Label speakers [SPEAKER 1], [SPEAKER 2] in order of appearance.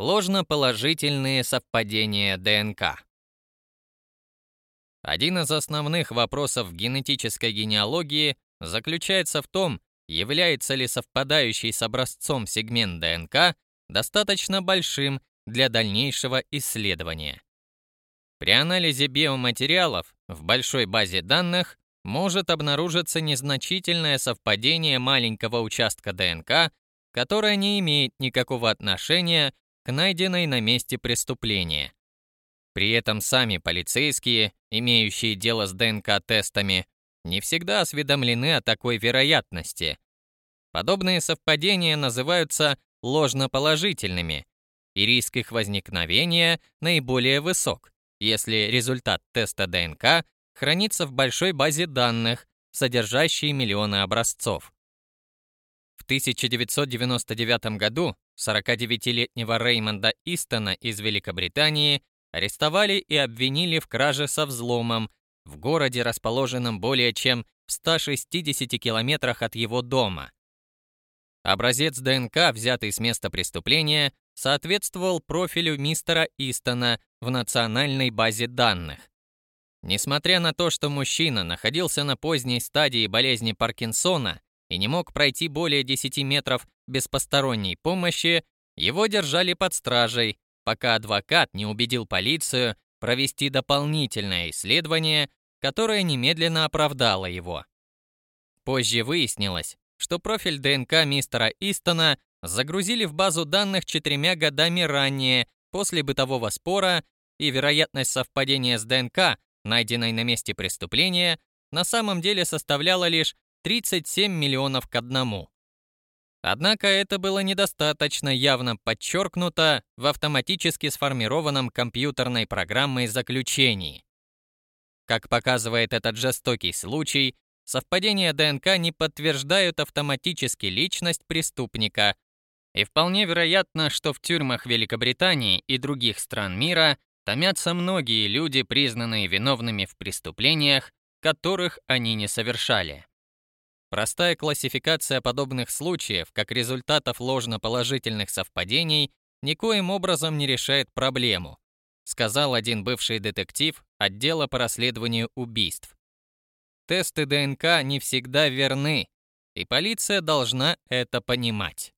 [SPEAKER 1] Ложноположительные совпадения ДНК. Один из основных вопросов генетической генеалогии заключается в том, является ли совпадающий с образцом сегмент ДНК достаточно большим для дальнейшего исследования. При анализе биоматериалов в большой базе данных может обнаружиться незначительное совпадение маленького участка ДНК, которое не имеет никакого отношения найденной на месте преступления. При этом сами полицейские, имеющие дело с ДНК-тестами, не всегда осведомлены о такой вероятности. Подобные совпадения называются ложноположительными, и риск их возникновения наиболее высок, если результат теста ДНК хранится в большой базе данных, содержащей миллионы образцов. В 1999 году 49-летнего Реймонда Истона из Великобритании арестовали и обвинили в краже со взломом в городе, расположенном более чем в 160 километрах от его дома. Образец ДНК, взятый с места преступления, соответствовал профилю мистера Истона в национальной базе данных. Несмотря на то, что мужчина находился на поздней стадии болезни Паркинсона и не мог пройти более 10 метров без посторонней помощи, его держали под стражей, пока адвокат не убедил полицию провести дополнительное исследование, которое немедленно оправдало его. Позже выяснилось, что профиль ДНК мистера Истона загрузили в базу данных четырьмя годами ранее, после бытового спора, и вероятность совпадения с ДНК, найденной на месте преступления, на самом деле составляла лишь 37 миллионов к одному. Однако это было недостаточно явно подчеркнуто в автоматически сформированном компьютерной программой заключении. Как показывает этот жестокий случай, совпадения ДНК не подтверждают автоматически личность преступника, и вполне вероятно, что в тюрьмах Великобритании и других стран мира томятся многие люди, признанные виновными в преступлениях, которых они не совершали. Простая классификация подобных случаев как результатов ложноположительных совпадений никоим образом не решает проблему, сказал один бывший детектив отдела по расследованию убийств. Тесты ДНК не всегда верны, и полиция должна это понимать.